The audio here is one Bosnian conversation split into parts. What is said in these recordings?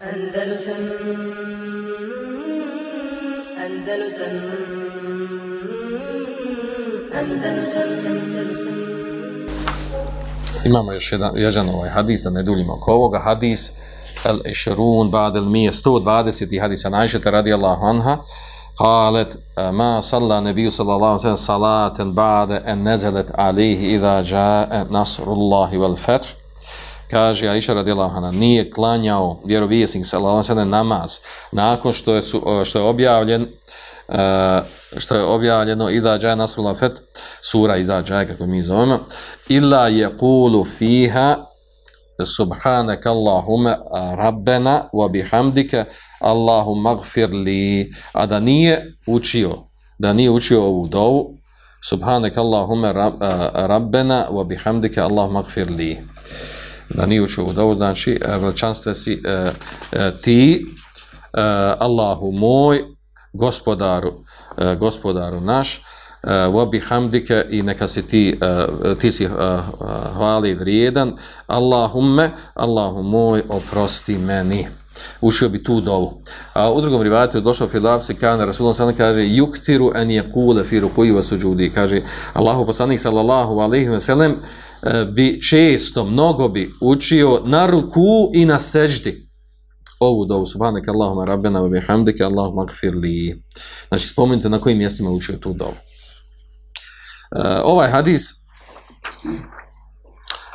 Andalusam Andalusam Andalusam Andalusam Imamo još jedan, jedan ovaj hadis, da ne duljimo oko ovoga. Hadis el išrun ba'd el mije 120. hadisa najšeta radijallahu anha. قالت ما صلى النبي صلى الله عليه وسلم صلاة بعد أن نزلت عليه إذا جاء نصر الله والفتح kaže Aisha radijallahu anha nije klanjao vjerovjesnik sallallahu alejhi namaz nakon što je su, što je objavljen e, što je objavljeno ida ja nasrullah fet sura iza ja kako mi zovemo illa yaqulu fiha subhanak allahumma rabbana wa bihamdika allahumma ighfir li. A da nije učio da nije učio ovu dovu subhanak allahumma e, rabbana wa bihamdika allahumma ighfir li da nije učio ovu dovu znači e, veličanstve si e, e, ti Allahu moj gospodaru gospodaru naš wa bihamdika i neka si ti uh, ti si uh, hvali vrijedan. Allahumme Allahu moj oprosti meni. Učio bi tu dovu. A u drugom rivatu je došao se kana rasulullah sallallahu kaže yuktiru an yaqula fi ruku'i wa sujudi. Kaže Allahu poslanik sallallahu alejhi ve sellem E, bi često mnogo bi učio na ruku i na seždi. Ovu dovu subhanak Allahuma rabbena wa bihamdika Allahuma ighfir li. Znači spomenite na kojim mjestima učio tu dovu. Uh, ovaj hadis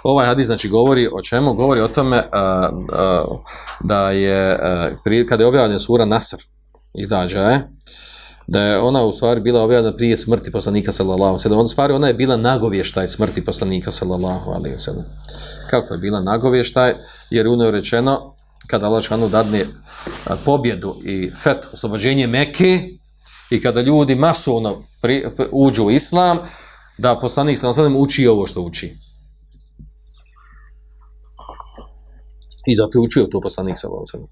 ovaj hadis znači govori o čemu? Govori o tome uh, uh, da je uh, prije, kada je objavljen sura Nasr i dađa je da je ona u stvari bila objavljena prije smrti poslanika sallallahu alejhi ve sellem. Ona stvari ona je bila nagovještaj smrti poslanika sallallahu alejhi ve sellem. Kako je bila nagovještaj? Jer uno je rečeno kada Allah šanu dadne pobjedu i fet oslobođenje Mekke i kada ljudi masovno pri, uđu u islam, da poslanik sa nasadem uči ovo što uči. I zato je učio to poslanik sallallahu sa nasadem.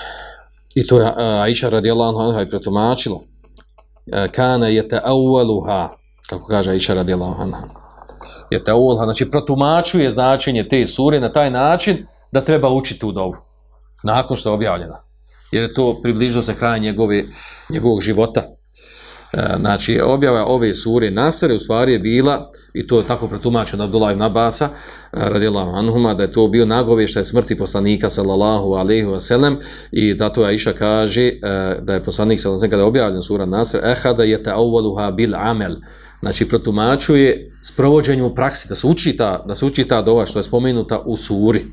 I to je Aisha radijallahu anha i pretumačila. E, kana je te awaluha, kako kaže Aisha radijallahu anha. Je te awaluha, znači protumačuje značenje te sure na taj način da treba učiti u dovu. Nakon što je objavljena. Jer je to približilo se kraj njegove, njegovog života. E, znači objava ove sure Nasr u stvari je bila i to je tako pretumačeno Abdullah ibn Abasa e, radijallahu anhuma da je to bio nagovještaj smrti poslanika sallallahu alejhi ve sellem i da to Aisha kaže e, da je poslanik sallallahu alejhi kada je objavljen sura Nasr ehada je ta'awwaluha bil amel. Znači protumačuje sprovođenju u praksi da se uči ta da se uči ta dova što je spomenuta u suri.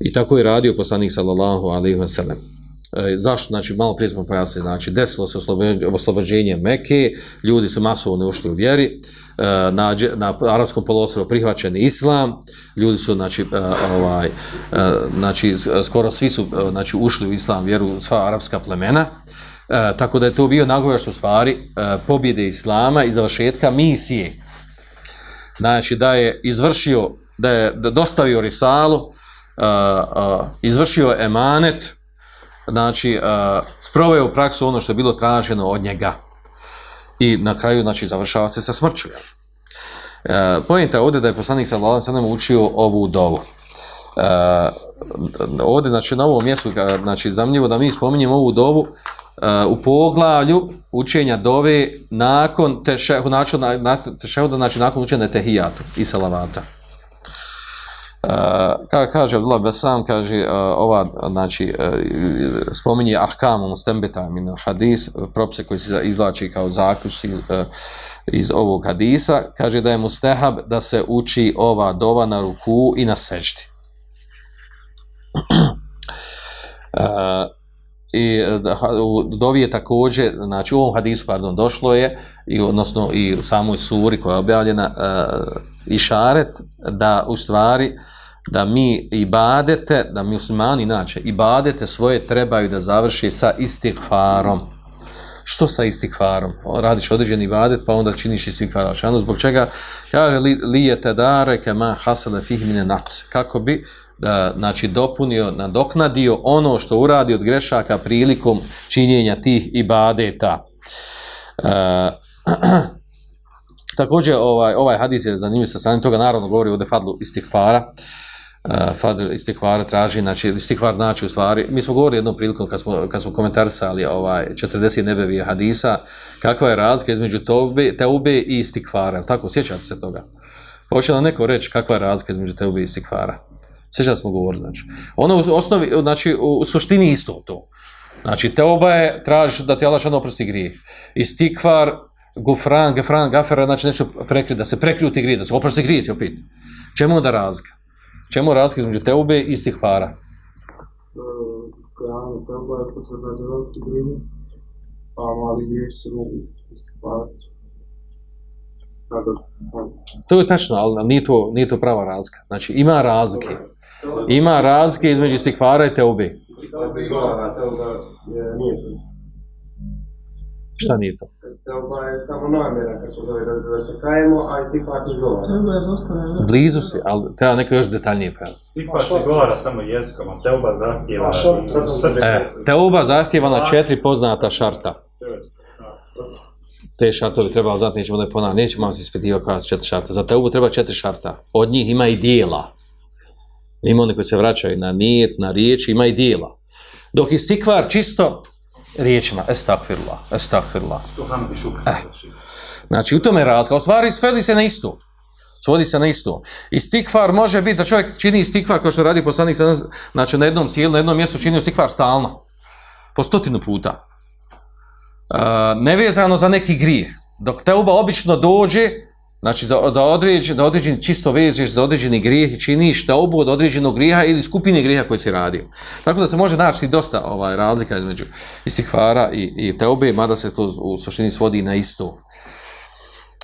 I tako je radio poslanik sallallahu alejhi ve sellem E, zašto, znači, malo prije smo pojasnili, znači, desilo se oslobođenje Mekke, ljudi su masovno ušli u vjeri, e, na, na arapskom polostrovu prihvaćen islam, ljudi su, znači, e, ovaj, znači, skoro svi su, znači, ušli u islam, vjeru, sva arapska plemena, tako da je to bio nagovaš u stvari pobjede islama i završetka misije. Znači, da je izvršio, da je dostavio risalu, izvršio emanet, znači, uh, sproveo u praksu ono što je bilo traženo od njega. I na kraju, znači, završava se sa smrću. Uh, pojenta je ovdje da je poslanik sa Allahom Sanem učio ovu dovu. Uh, ovdje, znači, na ovom mjestu, znači, zamljivo da mi spominjemo ovu dovu uh, u poglavlju učenja dove nakon tešehu, nakon, nakon, tešehu, znači, nakon učenja tehijatu i salavata. Uh, kaže Abdullah Besam, kaže uh, ova, znači, uh, spominje ahkamu mustembeta min hadis, propise koji se izlači kao zaključci uh, iz ovog hadisa, kaže da je mustehab da se uči ova dova na ruku i na seždi. uh, i u dovi je također, znači u ovom hadisu, pardon, došlo je, i odnosno i u samoj suri koja je objavljena, išaret i šaret da u stvari da mi ibadete, da muslimani inače ibadete svoje trebaju da završi sa istighfarom. Što sa istighfarom? Radiš određeni ibadet pa onda činiš istighfar Ano Zbog čega kaže li, li je dare kema hasale fihmine naqs. Kako bi da, znači, dopunio, nadoknadio ono što uradi od grešaka prilikom činjenja tih ibadeta. E, Također ovaj ovaj hadis je zanimljiv sa strane toga naravno govori o defadlu istighfara. uh, e, fadl istihvara traži, znači istihvar znači u stvari, mi smo govorili jednom prilikom kad smo, kad smo komentarsali ovaj 40 nebevije hadisa, kakva je razlika između teube, teube i istighfara, tako, sjećate se toga? Hoće nam neko reći kakva je razlika između teube i istikvara? Sjećate smo govorili, znači. Ono u osnovi, znači u, suštini isto to. Znači, teoba je, tražiš da ti Allah šano oprosti grijeh. Istikvar, gufran, gafran, gafera, znači nešto prekri, da se prekriju ti grije, da se oprosti grijeh, opet. Čemu onda razlika? Čemu razlika između teube i istikvara? Koran, teuba je potrebna za veliki grijeh, a mali grijeh se mogu tako. To je tačno, ali nije to, nije to prava razlika. Znači, ima razlike. Ima razlike između istikvara i teube. Šta nije to? Teuba je samo namjera, kako zove, da, da se kajemo, a i ti pak ne govara. Treba je zostavljeno. Blizu si, ali treba neko još detaljnije pojasniti. Stipa se govara samo jezikom, a teoba zahtjeva A šart, i kako- srce. E, teuba zahtjeva na četiri poznata šarta. Te šartovi treba znati, nećemo da je ponavljati, nećemo vam se ispitivati koja su četiri šarta. Za teubu treba četiri šarta. Od njih ima i dijela. Ima oni koji se vraćaju na nijet, na riječ, ima i dijela. Dok istikvar čisto riječima, estakfirullah, estakfirullah. Stuhan bi šukr. Znači, u tome je razlika. U stvari, svodi se na isto. Svodi se na isto. Istikvar može biti da čovjek čini istikvar kao što radi poslanik, znači na jednom cijelu, na jednom mjestu čini istikvar stalno. Po stotinu puta. Uh, nevezano za neki grijeh. Dok teuba obično dođe, znači za, za određen, da određeni čisto vežeš za određeni grijeh i činiš teubu od određenog grijeha ili skupine grijeha koji si radio. Tako da se može naći dosta ovaj razlika između istikvara i, i teobe, mada se to u suštini svodi na isto.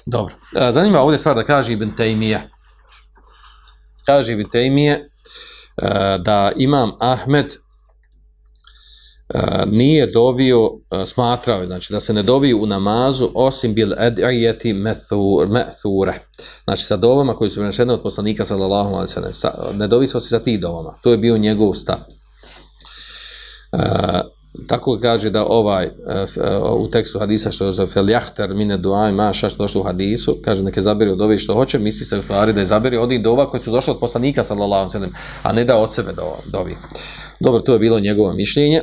Dobro. E, zanima ovdje stvar da kaže Ibn Taymije. Kaže Ibn Taymije e, da imam Ahmed nije dovio, smatrao je, znači da se ne dovio u namazu osim bil edijeti methure. Znači sa dovama koji su prenešene od poslanika sallallahu alaihi sallam. Ne dovi se osim sa tih dovama. To je bio njegov stav. E, tako kaže da ovaj u tekstu hadisa što je za feljahter mine duaj maša što došlo u hadisu, kaže neke zaberi od ove što hoće, misli se u stvari da je zaberi od ovih dova koji su došli od poslanika sallallahu alaihi sallam, a ne da od sebe dovi. Dobro, to je bilo njegovo mišljenje.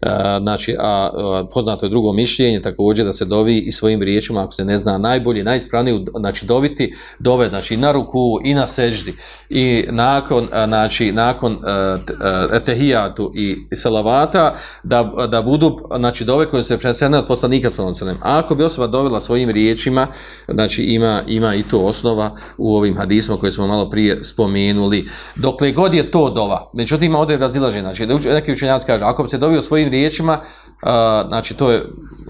A, znači, a, a poznato je drugo mišljenje također da se dovi i svojim riječima, ako se ne zna najbolje, najispravnije, znači doviti dove, znači na ruku i na seždi i nakon, a, znači, nakon etehijatu i, salavata da, da budu, znači dove koje su prenesene od poslanika sallallahu. A ako bi osoba dovela svojim riječima, znači ima, ima i to osnova u ovim hadisima koje smo malo prije spomenuli. Dokle god je to dova, međutim ima ovdje razilaženje, znači da neki učenjaci kaže, ako bi se dovio svojim riječima, a, znači to je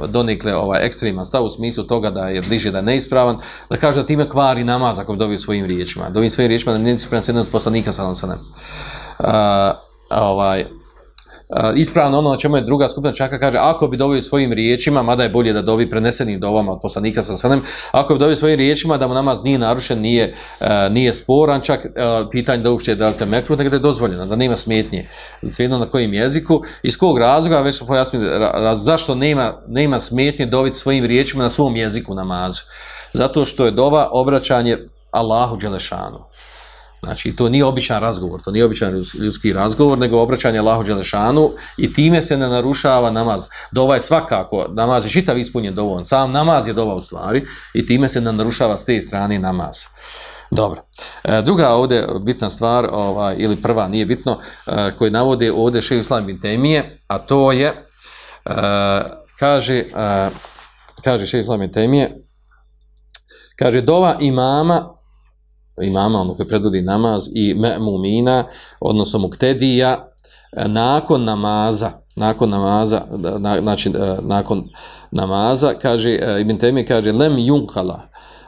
donikle ovaj ekstreman stav u smislu toga da je bliže da je neispravan, da kaže da time kvari namaz ako bi dobio svojim riječima. Dobio svojim riječima da nisu prenesene od poslanika sa alejhi ovaj, Uh, ispravno ono na čemu je druga skupina čaka kaže ako bi dovio svojim riječima, mada je bolje da dovi prenesenim dovama od poslanika sa sanem, ako bi dovio svojim riječima da mu namaz nije narušen, nije, uh, nije sporan, čak uh, pitanje da uopšte je da li te mekru, nego da je dozvoljeno, da nema smetnje. Svejedno na kojim jeziku, iz kog razloga, već smo pojasnili, raz, zašto nema, nema smetnje doviti svojim riječima na svom jeziku namazu. Zato što je dova obraćanje Allahu Đelešanu. Znači, to nije običan razgovor, to nije običan ljudski razgovor, nego obraćanje Allahu Đelešanu i time se ne narušava namaz. Dova je svakako, namaz je čitav ispunjen dovoljno, sam namaz je dova u stvari i time se ne narušava s te strane namaz. Dobro. E, druga ovdje bitna stvar, ovaj, ili prva, nije bitno, e, koji navode ovdje šeju Islam bin Temije, a to je, e, kaže, e, kaže šeju Islam bin Temije, kaže, dova imama, imama, ono koji predvodi namaz, i mumina, odnosno muktedija, e, nakon namaza, nakon namaza, e, na, znači, e, nakon namaza, kaže, Ibn Temi kaže, lem yunkala,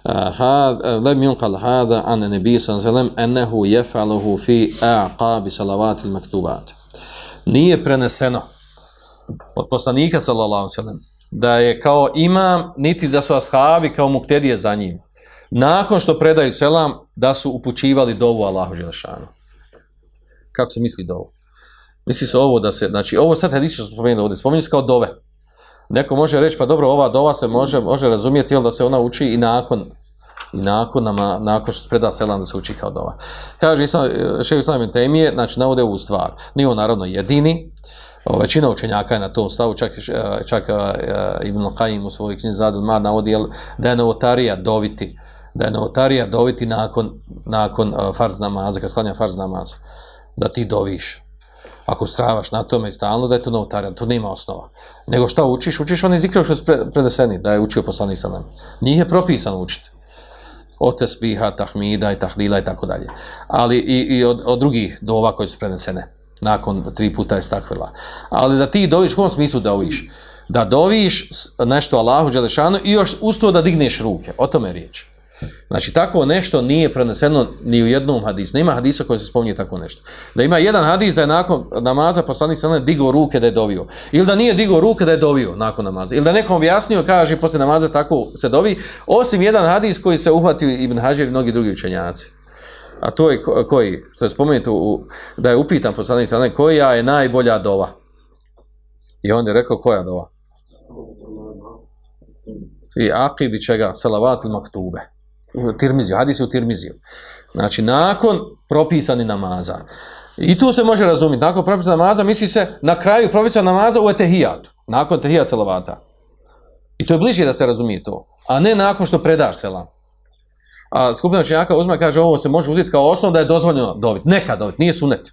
had lem yunkal hada an nabi sallallahu alejhi ve fi aqab salawat al maktubat nije preneseno od poslanika sallallahu alejhi ve sellem da je kao imam niti da su ashabi kao muktedije za njim nakon što predaju selam da su upućivali dovu Allahu dželešanu kako se misli dovu? Misli se ovo da se znači ovo sad hadis što spomenuo ovdje spominje se kao dove. Neko može reći, pa dobro, ova dova se može, može razumjeti, jel da se ona uči i nakon, i nakon, nama, nakon što se preda selam da se uči kao dova. Kaže Islam, šeju Islam ibn Temije, znači navode ovu stvar. Nije on naravno jedini, o, većina učenjaka je na tom stavu, čak, e, čak uh, Ibn Qayyim u svojoj knjizi Zadul Mad navodi jel, da je novotarija doviti, da je novotarija doviti nakon, nakon farz namaza, kad sklanja farz namaza, da ti doviš. Ako stravaš na tome i stalno, da je to novotarija, to nema osnova. Nego šta učiš? Učiš oni zikrov što su predeseni, da je učio poslani sa nam. Njih je propisano učiti od tesbiha, tahmida i tahlila i tako dalje. Ali i, i od, od drugih dova koje su prenesene nakon tri puta je stakvila. Ali da ti doviš, u kom smislu da doviš? Da doviš nešto Allahu Đelešanu i još usto da digneš ruke. O tome je riječ. Znači, tako nešto nije preneseno ni u jednom hadisu. Nema hadisa koji se spominje tako nešto. Da ima jedan hadis da je nakon namaza poslanik sa digo ruke da je dovio. Ili da nije digo ruke da je dovio nakon namaza. Ili da nekom objasnio, kaže, posle namaza tako se dovi. Osim jedan hadis koji se uhvatio Ibn Hađer i mnogi drugi učenjaci. A to je koji, što je spomenuto, u, da je upitan poslanik sa koja je najbolja dova. I on je rekao, koja dova? Fi akibi čega? Salavat il maktube Tirmiziju, hadis je u Tirmiziju. Znači, nakon propisani namaza. I tu se može razumjeti, nakon propisani namaza, misli se na kraju propisani namaza u etehijatu, nakon etehijat salavata. I to je bliže da se razumije to, a ne nakon što predaš selam. A skupina učenjaka uzme kaže ovo se može uzeti kao osnov da je dozvoljeno dobiti. Neka dobiti, nije sunet.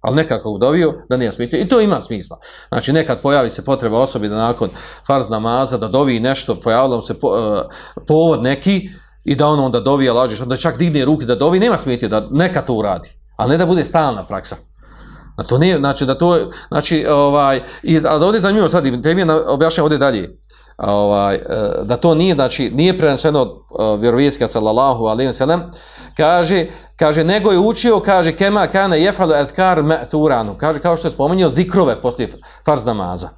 Ali nekako udovio da nije smitio. I to ima smisla. Znači nekad pojavi se potreba osobi da nakon farz namaza da dovi nešto, pojavilo se po, uh, povod neki, i da ono onda dovi, lađeš, onda čak digne ruke da dovi, nema smetnje da neka to uradi, ali ne da bude stalna praksa. A to nije, znači da to, znači, ovaj, iz, ali ovdje zanimljivo sad, te mi ovdje dalje, ovaj, e, da to nije, znači, nije prenačeno od e, vjerovijeska sallallahu alaihi wa sallam, kaže, kaže, nego je učio, kaže, kema kane jefalu etkar me'thuranu, kaže, kao što je spomenuo, zikrove poslije farz namaza.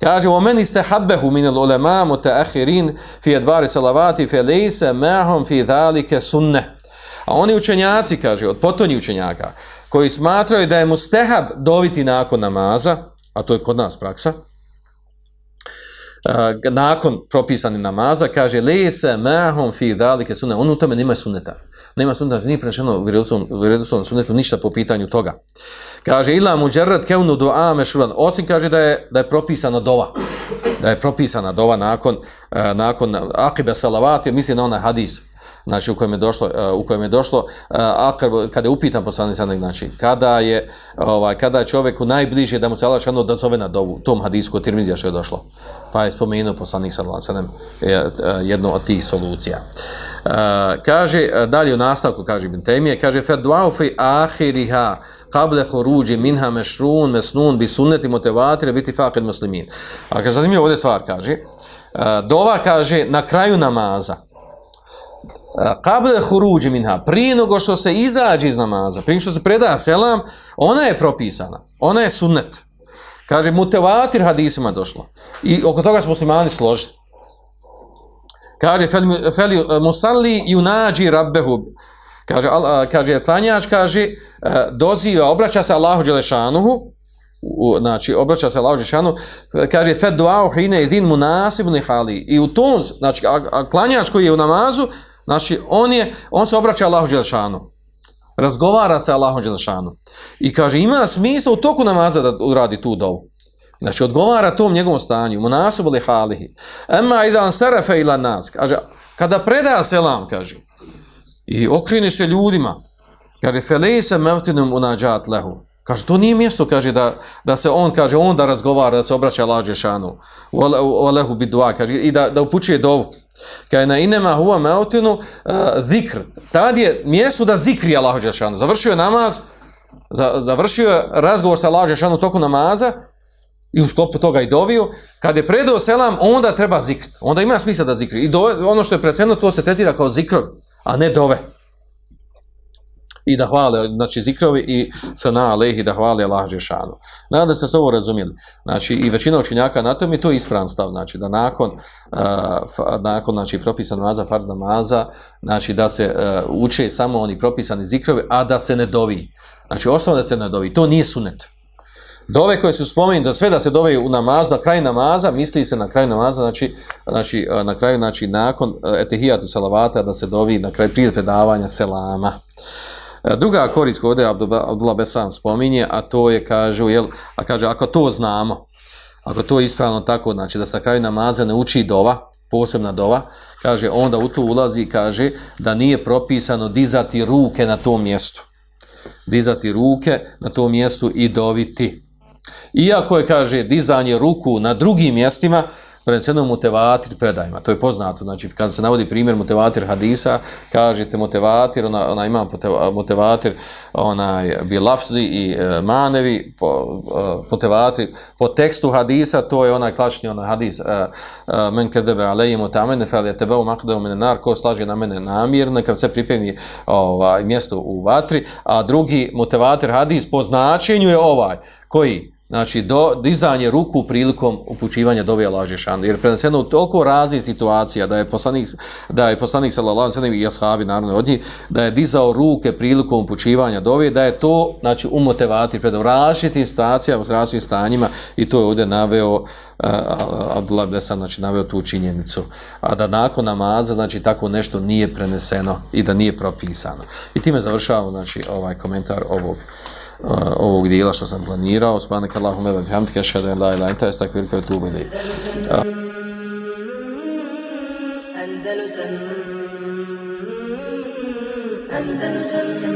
Kaže, o meni ste habbehu minel ulema mutaahirin fi adbari salavati fi lejse mahom fi dhalike sunne. A oni učenjaci, kaže, od potonji učenjaka, koji smatraju da je mustehab doviti nakon namaza, a to je kod nas praksa, nakon propisani namaza, kaže, lese mahom fi dalike sunne. On u tome nima sunneta. Nema sunneta, znači nije prešeno u vredoslovnom sunnetu ništa po pitanju toga. Kaže ila mujarrad kaunu du'a mešuran, Osim kaže da je da je propisana dova. Da je propisana dova nakon uh, nakon akibe salavati, misli na onaj hadis. Znači u kojem je došlo uh, u kojem je došlo e, uh, kada je upitan poslanik sa znači kada je ovaj kada je čovjeku najbliže da mu se Allah da zove na dovu tom hadisku Tirmizija što je došlo. Pa je spomenuo poslanik sa uh, jedno od tih solucija. Uh, kaže dalje u nastavku kaže Ibn Taymije kaže fa du'a fi akhiriha kable horuđi minha mešrun mesnun bi sunneti motivatire biti fakir muslimin. A kaže, zanimljivo ovdje stvar kaže, dova kaže na kraju namaza, kable huruđi minha, prije nego što se izađe iz namaza, prije što se preda selam, ona je propisana, ona je sunnet. Kaže, mutevatir hadisima došlo. I oko toga smo muslimani složili. Kaže, fel, fel, musalli junađi rabbehu, kaže, al, kaže, klanjač, kaže, e, doziva, obraća se Allahu Đelešanuhu, u, znači, obraća se Allahu Đelešanuhu, kaže, fed dua'u hine idin munasibni hali. I u tom, znači, a, a klanjač koji je u namazu, znači, on, je, on se obraća Allahu Đelešanu. Razgovara se Allahom Đelešanu. I kaže, ima smisla u toku namaza da uradi tu dovu. Znači, odgovara tom njegovom stanju, munasibni halihi. Ema idan serefe ila nas, kaže, kada preda selam, kaže, i okrini se ljudima, kaže, felise mevtinum unađat lehu. Kaže, to nije mjesto, kaže, da, da se on, kaže, on da razgovara, da se obraća lađe šanu, u alehu bidua, kaže, i da, da upućuje dovu. Kaže, na inema huva meotinu uh, eh, zikr. Tad je mjesto da zikri Allahu Đelšanu. Završio je namaz, za, završio je razgovor sa Allahu Đelšanu toku namaza, i u sklopu toga i dovio, kad je predao selam, onda treba zikr. Onda ima smisla da zikri. I do, ono što je predsjedno, to se tretira kao zikrov, a ne dove. I da hvale, znači zikrovi i sana alehi da hvale Allah Žešanu. Nadam da ste se ovo razumijeli. Znači i većina učinjaka na tom je to ispravan stav. Znači da nakon, uh, nakon znači, propisan namaza, fard namaza, znači da se uh, uče samo oni propisani zikrovi, a da se ne dovi. Znači osnovno da se ne dovi. To nije sunet. Dove koje su spomenuti, da sve da se dove u namazu, na kraj namaza, misli se na kraj namaza, znači, znači uh, na kraju, znači, nakon uh, etehijatu salavata, da se dovi na kraj prije predavanja selama. E, druga korist koju ovdje Abdullah Besan spominje, a to je, kažu, jel, a kaže, ako to znamo, ako to je ispravno tako, znači da sa kraju namaza ne uči dova, posebna dova, kaže, onda u to ulazi, kaže, da nije propisano dizati ruke na tom mjestu. Dizati ruke na tom mjestu i doviti. Iako je, kaže, dizanje ruku na drugim mjestima, preneseno mutevatir predajima. To je poznato. Znači, kad se navodi primjer mutevatir hadisa, kažete mutevatir, ona, ona ima mutevatir, onaj, bilafzi i e, manevi, po, e, mutevatir, po tekstu hadisa, to je onaj klačni onaj hadis, e, e, men kedebe alejim u fel je tebe u mene nar, ko slaže na mene namirno, kad se pripremi ovaj, mjesto u vatri, a drugi mutevatir hadis po značenju je ovaj, koji znači do dizanje ruku prilikom upućivanja dove Allaha šanu jer preneseno u toliko razni situacija da je poslanik da je poslanik sallallahu alejhi ve sellem i ashabi naravno od njih da je dizao ruke prilikom upućivanja dove da je to znači umotivati motivaciji pred različitim situacijama u različitim stanjima i to je ovdje naveo uh, Abdullah ibn znači naveo tu činjenicu. A da nakon namaza znači tako nešto nije preneseno i da nije propisano. I time završavamo znači ovaj komentar ovog Eh, ovog dijela što sam planirao. Subhanak Allahumma wa bihamdika ashhadu an la ilaha illa anta astaghfiruka wa atubu ilayk. Andalusam Andalusam Andalusam